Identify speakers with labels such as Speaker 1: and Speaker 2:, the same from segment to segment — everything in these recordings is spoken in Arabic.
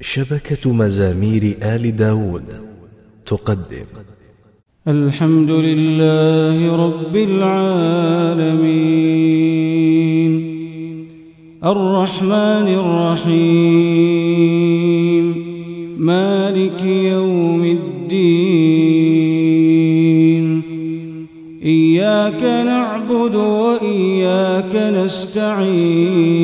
Speaker 1: شبكة مزامير آل داود تقدم.
Speaker 2: الحمد لله رب العالمين. الرحمن الرحيم. مالك يوم الدين. إياك نعبد وإياك نستعين.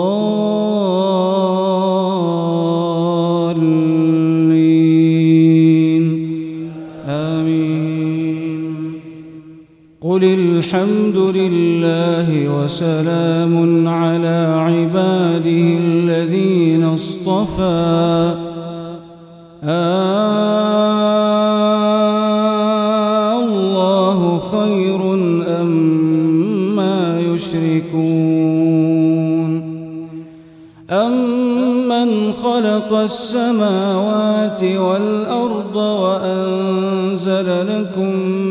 Speaker 2: قل الحمد لله وسلام على عباده الذين اصطفى. الله خير أم ما يشركون. أمن خلق السماوات والأرض وأنزل لكم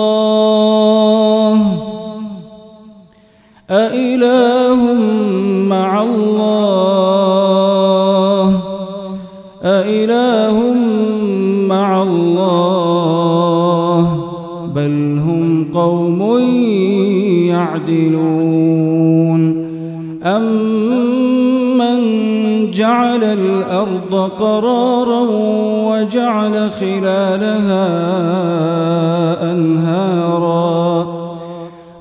Speaker 2: أإله مع الله؟ أإله مع الله؟ بل هم قوم يعدلون. أمن جعل الأرض قرارا وجعل خلالها أنهارا؟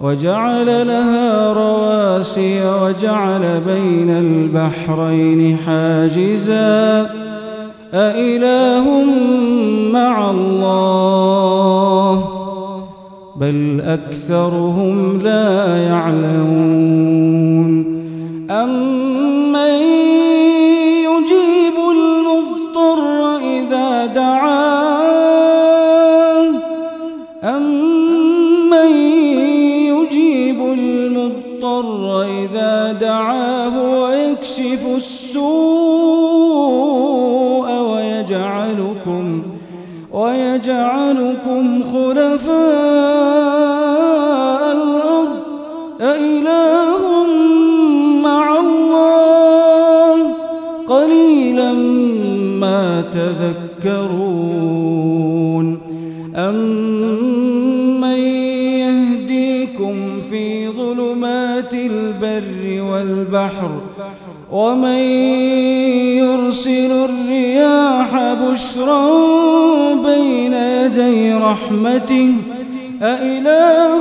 Speaker 2: وجعل لها رواسي وجعل بين البحرين حاجزا. أإله مع الله؟ بل أكثرهم لا يعلمون. أمن دعاه ويكشف السوء ويجعلكم ويجعلكم خلفاء الأرض. أإله مع الله. قليلا ما تذكرون. في ظلمات البر والبحر ومن يرسل الرياح بشرا بين يدي رحمته أإله